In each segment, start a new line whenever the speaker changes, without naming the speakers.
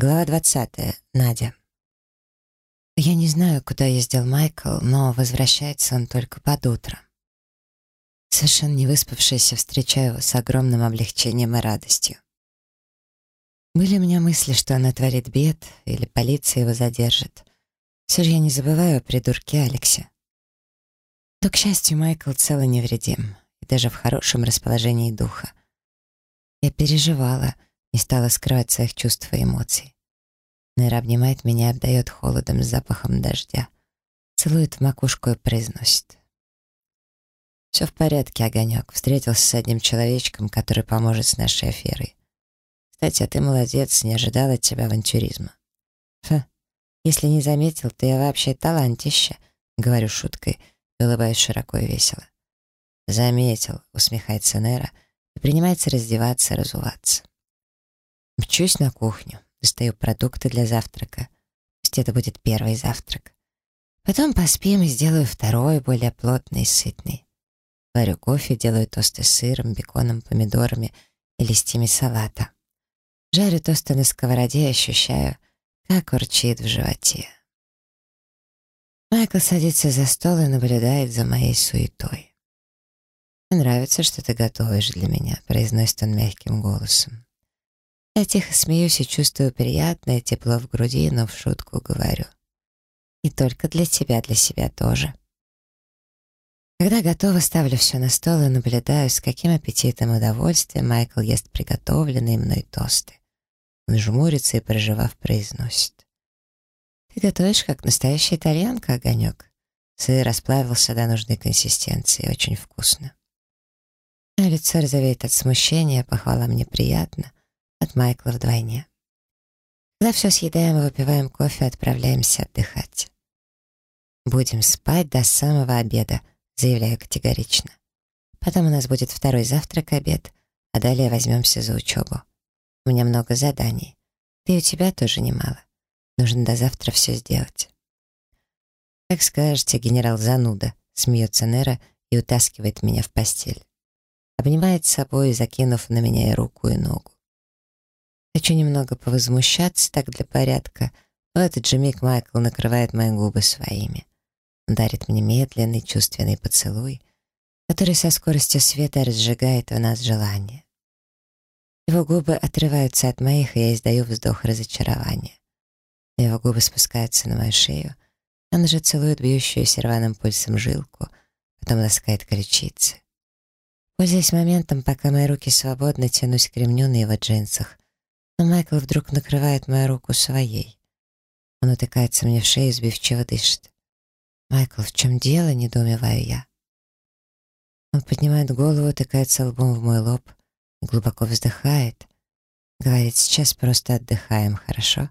Глава 20. Надя. Я не знаю, куда ездил Майкл, но возвращается он только под утро. Совершенно не выспавшаяся, встречаю его с огромным облегчением и радостью. Были у меня мысли, что он натворит бед или полиция его задержит. Все же я не забываю о придурке Алексе. То, к счастью, Майкл цел и невредим, и даже в хорошем расположении духа. Я переживала — не стала скрывать своих чувств и эмоций. Нейра обнимает меня и обдает холодом с запахом дождя. Целует в макушку и произносит. «Все в порядке, Огонек. Встретился с одним человечком, который поможет с нашей аферой. Кстати, а ты молодец, не ожидал от тебя авантюризма». «Фу, если не заметил, я вообще талантище», — говорю шуткой, улыбаюсь широко и весело. «Заметил», — усмехается Нера и принимается раздеваться и разуваться. Мчусь на кухню, достаю продукты для завтрака. Пусть это будет первый завтрак. Потом поспим и сделаю второй, более плотный и сытный. Варю кофе, делаю тосты с сыром, беконом, помидорами и листьями салата. Жарю тосты на сковороде и ощущаю, как урчит в животе. Майкл садится за стол и наблюдает за моей суетой. «Мне нравится, что ты готовишь для меня», — произносит он мягким голосом. Я тихо смеюсь и чувствую приятное тепло в груди, но в шутку говорю. Не только для тебя, для себя тоже. Когда готова, ставлю все на стол и наблюдаю, с каким аппетитом и удовольствием Майкл ест приготовленные мной тосты. Он жмурится и, проживав, произносит. «Ты готовишь, как настоящая итальянка, Огонек?» Сыр расплавился до нужной консистенции, очень вкусно. Мое лицо розовеет от смущения, похвала мне приятно, от Майкла вдвойне. Когда все съедаем и выпиваем кофе, отправляемся отдыхать. «Будем спать до самого обеда», — заявляю категорично. «Потом у нас будет второй завтрак, обед, а далее возьмемся за учебу. У меня много заданий. Да и у тебя тоже немало. Нужно до завтра все сделать». «Как скажете, генерал Зануда», — смеется Нера и утаскивает меня в постель. Обнимает с собой, закинув на меня и руку, и ногу. Хочу немного повозмущаться, так для порядка, в этот же миг Майкл накрывает мои губы своими. Он дарит мне медленный, чувственный поцелуй, который со скоростью света разжигает в нас желание. Его губы отрываются от моих, и я издаю вздох разочарования. Его губы спускаются на мою шею, он же целует бьющуюся рваным пульсом жилку, потом ласкает ключицы. Пользуясь моментом, пока мои руки свободно тянусь к ремню на его джинсах, но Майкл вдруг накрывает мою руку своей. Он утыкается мне в шею, сбивчиво дышит. «Майкл, в чем дело?» — недоумеваю я. Он поднимает голову, утыкается лбом в мой лоб и глубоко вздыхает. Говорит, сейчас просто отдыхаем, хорошо?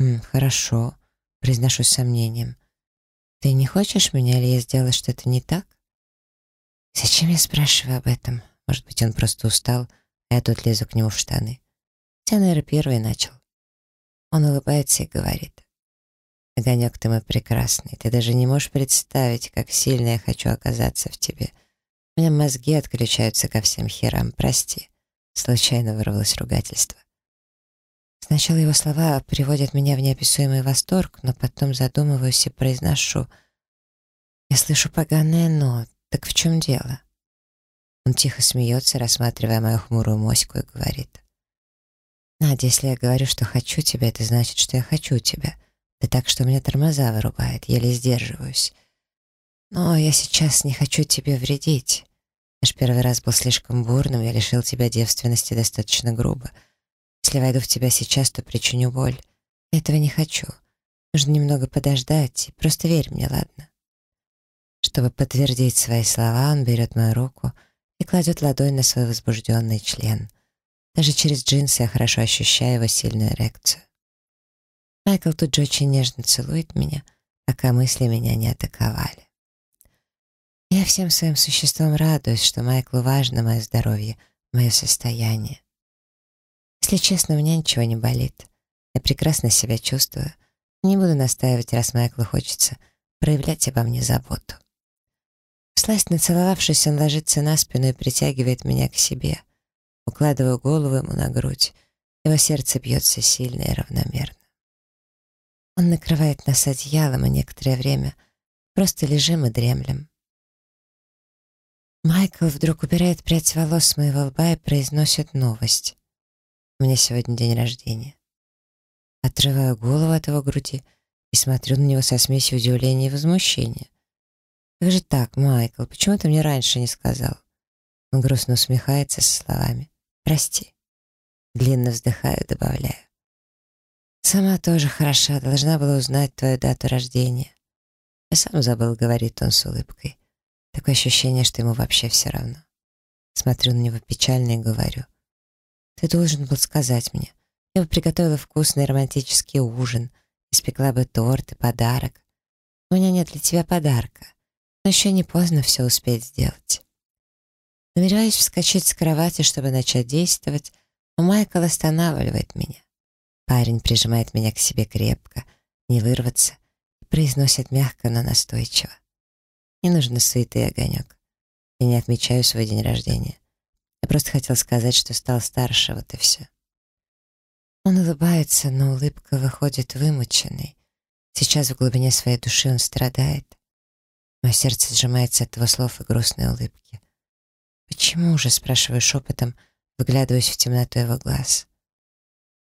«М, «Хорошо», — произношу с сомнением. «Ты не хочешь меня, или я сделала что-то не так?» Зачем я спрашиваю об этом? Может быть, он просто устал, а я тут лезу к нему в штаны. Хотя, наверное, первый начал. Он улыбается и говорит. «Огонек, ты мой прекрасный. Ты даже не можешь представить, как сильно я хочу оказаться в тебе. У меня мозги отключаются ко всем херам. Прости». Случайно вырвалось ругательство. Сначала его слова приводят меня в неописуемый восторг, но потом задумываюсь и произношу. Я слышу поганое «но». Так в чем дело? Он тихо смеется, рассматривая мою хмурую моську, и говорит. Надя, если я говорю, что хочу тебя, это значит, что я хочу тебя. Да так, что у меня тормоза вырубает, еле сдерживаюсь. Но я сейчас не хочу тебе вредить. Наш первый раз был слишком бурным, я лишил тебя девственности достаточно грубо. Если войду в тебя сейчас, то причиню боль. Этого не хочу. Нужно немного подождать, просто верь мне, ладно? Чтобы подтвердить свои слова, он берет мою руку и кладет ладонь на свой возбужденный член — даже через джинсы я хорошо ощущаю его сильную эрекцию. Майкл тут же очень нежно целует меня, пока мысли меня не атаковали. Я всем своим существом радуюсь, что Майклу важно мое здоровье, мое состояние. Если честно, у меня ничего не болит. Я прекрасно себя чувствую. Не буду настаивать, раз Майклу хочется проявлять обо мне заботу. Всласть нацеловавшись, он ложится на спину и притягивает меня к себе. Укладываю голову ему на грудь Его сердце бьется сильно и равномерно. Он накрывает нас одеялом, и некоторое время просто лежим и дремлем. Майкл вдруг убирает прядь волос с моего лба и произносит новость. У меня сегодня день рождения. Отрываю голову от его груди и смотрю на него со смесью удивления и возмущения. «Как же так, Майкл, почему ты мне раньше не сказал?» Он грустно усмехается со словами «Прости». Длинно вздыхаю, добавляю. «Сама тоже хороша, должна была узнать твою дату рождения». «Я сам забыл», — говорит он с улыбкой. Такое ощущение, что ему вообще все равно. Смотрю на него печально и говорю. «Ты должен был сказать мне. Я бы приготовила вкусный романтический ужин, испекла бы торт и подарок. У меня нет для тебя подарка, но еще не поздно все успеть сделать». Намереваюсь вскочить с кровати, чтобы начать действовать, но Майкл останавливает меня. Парень прижимает меня к себе крепко, не вырваться, и произносит мягко, но настойчиво. Не нужно суеты, огонек. Я не отмечаю свой день рождения. Я просто хотел сказать, что стал старше, вот и все. Он улыбается, но улыбка выходит вымученной. Сейчас в глубине своей души он страдает. Мое сердце сжимается от его слов и грустной улыбки. «Почему же?» — спрашиваю шепотом, выглядываясь в темноту его глаз.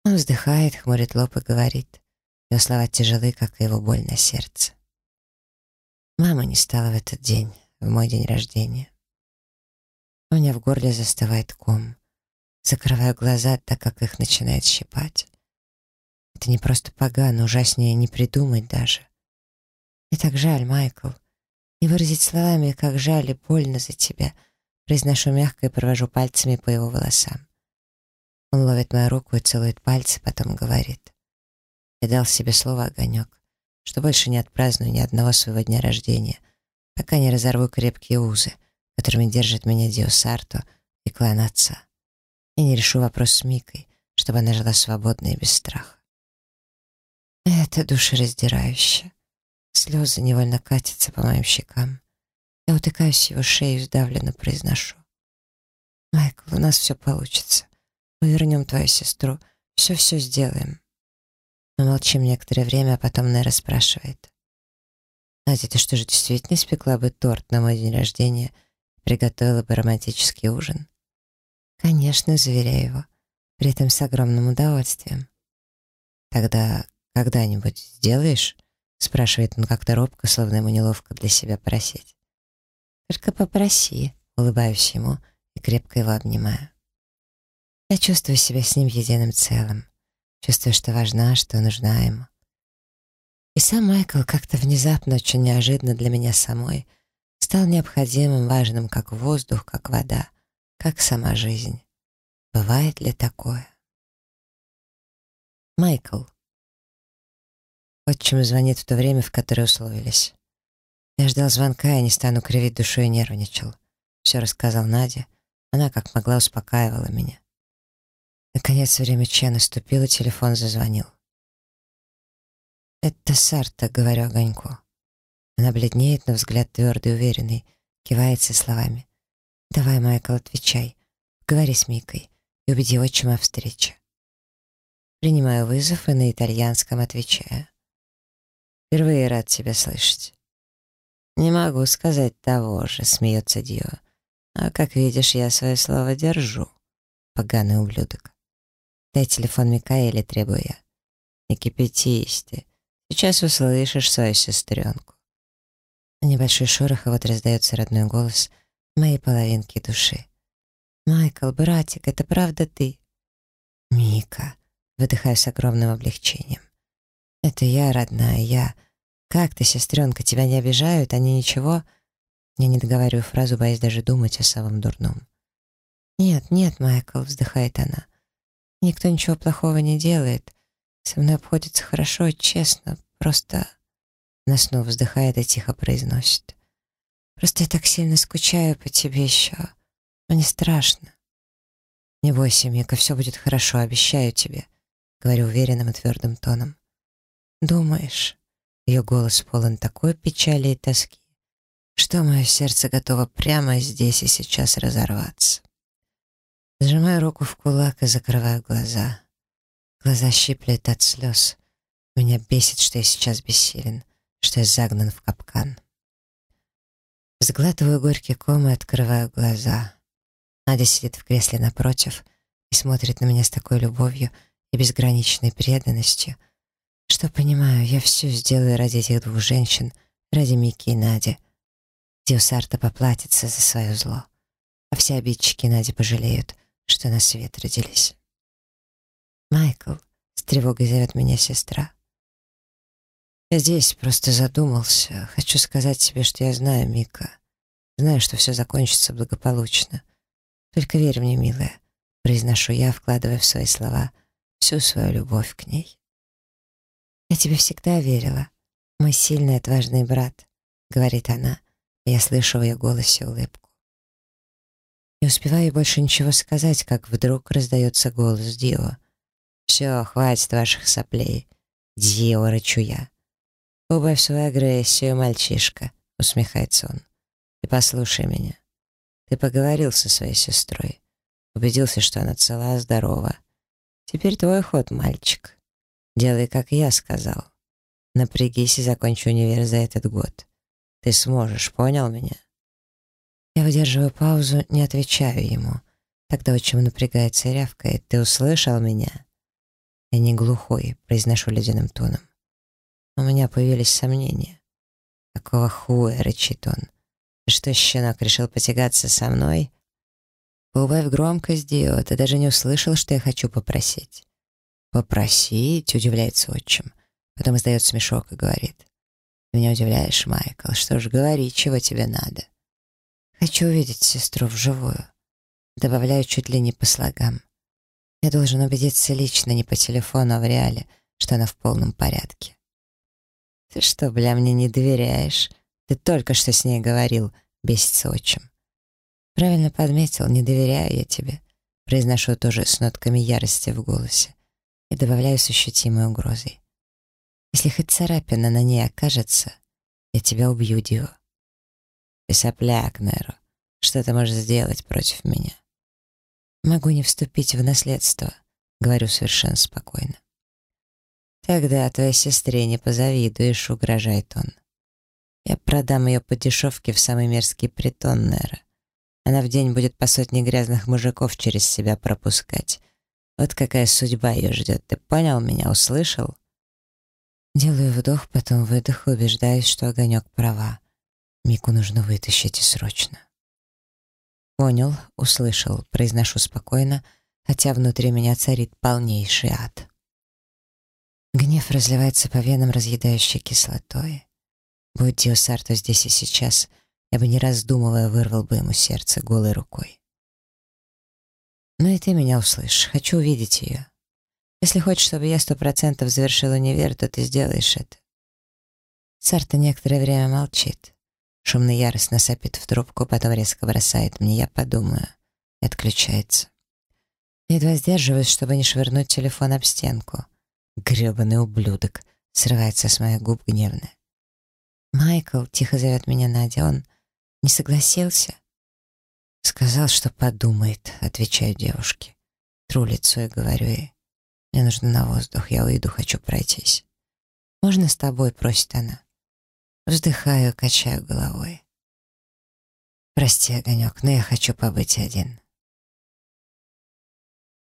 Он вздыхает, хмурит лоб и говорит. Его слова тяжелы, как и его боль на сердце. Мама не стала в этот день, в мой день рождения. У меня в горле застывает ком. Закрываю глаза, так как их начинает щипать. Это не просто погано, ужаснее не придумать даже. Мне так жаль, Майкл. Не выразить словами, как жаль и больно за тебя — Произношу мягко и провожу пальцами по его волосам. Он ловит мою руку и целует пальцы, потом говорит. Я дал себе слово «огонек», что больше не отпраздную ни одного своего дня рождения, пока не разорву крепкие узы, которыми держит меня Диосарто и клан отца, и не решу вопрос с Микой, чтобы она жила свободно и без страха. Это душераздирающе. Слезы невольно катятся по моим щекам. Я утыкаюсь в его шею и сдавленно произношу. «Майкл, у нас все получится. Мы вернем твою сестру. Все-все сделаем». Мы молчим некоторое время, а потом Нера спрашивает. «Надя, ты что же действительно испекла бы торт на мой день рождения приготовила бы романтический ужин?» «Конечно», — заверяю его, при этом с огромным удовольствием. «Тогда когда-нибудь сделаешь?» — спрашивает он как-то робко, словно ему неловко для себя просить. Только попроси, улыбаюсь ему и крепко его обнимаю. Я чувствую себя с ним единым целым. Чувствую, что важна, что нужна ему. И сам Майкл как-то внезапно, очень неожиданно для меня самой, стал необходимым, важным, как воздух, как вода, как сама жизнь. Бывает ли такое? Майкл. Отчим звонит в то время, в которое условились. Я ждал звонка и не стану кривить душой и нервничал. Все рассказал Надя. Она как могла успокаивала меня. Наконец время Че наступило, телефон зазвонил. «Это Сарта», — говорю огоньку. Она бледнеет, но взгляд твердый уверенный, кивает со словами. «Давай, Майкл, отвечай. Говори с Микой и убеди отчима встрече». Принимаю вызов и на итальянском отвечаю. «Впервые рад тебя слышать. «Не могу сказать того же», — смеется Дио. «А как видишь, я свое слово держу, поганый ублюдок». «Дай телефон Микаэле», — требую я. «Не кипятись ты. Сейчас услышишь свою сестренку». Небольшой шорох, и вот раздается родной голос моей половинки души. «Майкл, братик, это правда ты?» «Мика», — выдыхаю с огромным облегчением. «Это я, родная, я...» «Как ты, сестренка, тебя не обижают? Они ничего?» Я не договариваю фразу, боясь даже думать о самом дурном. «Нет, нет, Майкл», — вздыхает она. «Никто ничего плохого не делает. Со мной обходится хорошо, честно, просто...» Она снова вздыхает и тихо произносит. «Просто я так сильно скучаю по тебе еще. Но не страшно». «Не бойся, Мика, все будет хорошо, обещаю тебе», — говорю уверенным и твердым тоном. «Думаешь?» Ее голос полон такой печали и тоски, что мое сердце готово прямо здесь и сейчас разорваться. Сжимаю руку в кулак и закрываю глаза. Глаза щиплет от слез. Меня бесит, что я сейчас бессилен, что я загнан в капкан. Сглатываю горький ком и открываю глаза. Надя сидит в кресле напротив и смотрит на меня с такой любовью и безграничной преданностью, что понимаю, я все сделаю ради этих двух женщин, ради Мики и Нади. Диосарта поплатится за свое зло, а все обидчики Нади пожалеют, что на свет родились. «Майкл», — с тревогой зовет меня сестра. «Я здесь, просто задумался. Хочу сказать тебе, что я знаю Мика. Знаю, что все закончится благополучно. Только верь мне, милая», — произношу я, вкладывая в свои слова всю свою любовь к ней. «Я тебе всегда верила, мой сильный отважный брат», — говорит она, я слышу в ее голосе улыбку. Не успеваю больше ничего сказать, как вдруг раздается голос Дио. «Все, хватит ваших соплей. Дио, рычу я. Убавь свою агрессию, мальчишка», — усмехается он. «И послушай меня. Ты поговорил со своей сестрой. Убедился, что она цела, здорова. Теперь твой ход, мальчик. Делай, как я сказал. Напрягись и закончи универ за этот год. Ты сможешь, понял меня?» Я выдерживаю паузу, не отвечаю ему. Тогда очень напрягается и рявкает. «Ты услышал меня?» «Я не глухой», — произношу ледяным тоном. У меня появились сомнения. «Какого хуя?» — рычит он. «Ты что, щенок, решил потягаться со мной?» «Убавь громкость, Дио, ты даже не услышал, что я хочу попросить». «Попросить?» — удивляется отчим. Потом издает смешок и говорит. «Ты меня удивляешь, Майкл. Что ж, говори, чего тебе надо?» «Хочу увидеть сестру вживую». Добавляю чуть ли не по слогам. Я должен убедиться лично, не по телефону, а в реале, что она в полном порядке. «Ты что, бля, мне не доверяешь? Ты только что с ней говорил», — бесится отчим. «Правильно подметил, не доверяю я тебе», — произношу тоже с нотками ярости в голосе и добавляю с ощутимой угрозой. «Если хоть царапина на ней окажется, я тебя убью, Дио». «Ты сопляк, Неро. Что ты можешь сделать против меня?» «Могу не вступить в наследство», — говорю совершенно спокойно. «Тогда твоей сестре не позавидуешь», — угрожает он. «Я продам ее по дешевке в самый мерзкий притон Нера. Она в день будет по сотне грязных мужиков через себя пропускать. Вот какая судьба ее ждет. Ты понял меня, услышал?» Делаю вдох, потом выдох, убеждаюсь, что огонек права. Мику нужно вытащить и срочно. «Понял, услышал», — произношу спокойно, хотя внутри меня царит полнейший ад. Гнев разливается по венам разъедающей кислотой. Будь Диосарто здесь и сейчас, я бы не раздумывая вырвал бы ему сердце голой рукой. Но и ты меня услышишь, хочу увидеть ее. Если хочешь, чтобы я сто процентов завершил универ, то ты сделаешь это. Сарта некоторое время молчит. Шумно яростно сопит в трубку, потом резко бросает мне. Я подумаю. И отключается. Едва сдерживаюсь, чтобы не швырнуть телефон об стенку. Гребаный ублюдок. Срывается с моих губ гневно. «Майкл», — тихо зовет меня Надя, — он не согласился? Сказал, что подумает, отвечаю девушке. Тру лицо и говорю ей. Мне нужно на воздух, я уйду, хочу пройтись. «Можно с тобой?» — просит она. Вздыхаю, качаю головой. Прости, Огонек, но я хочу побыть один.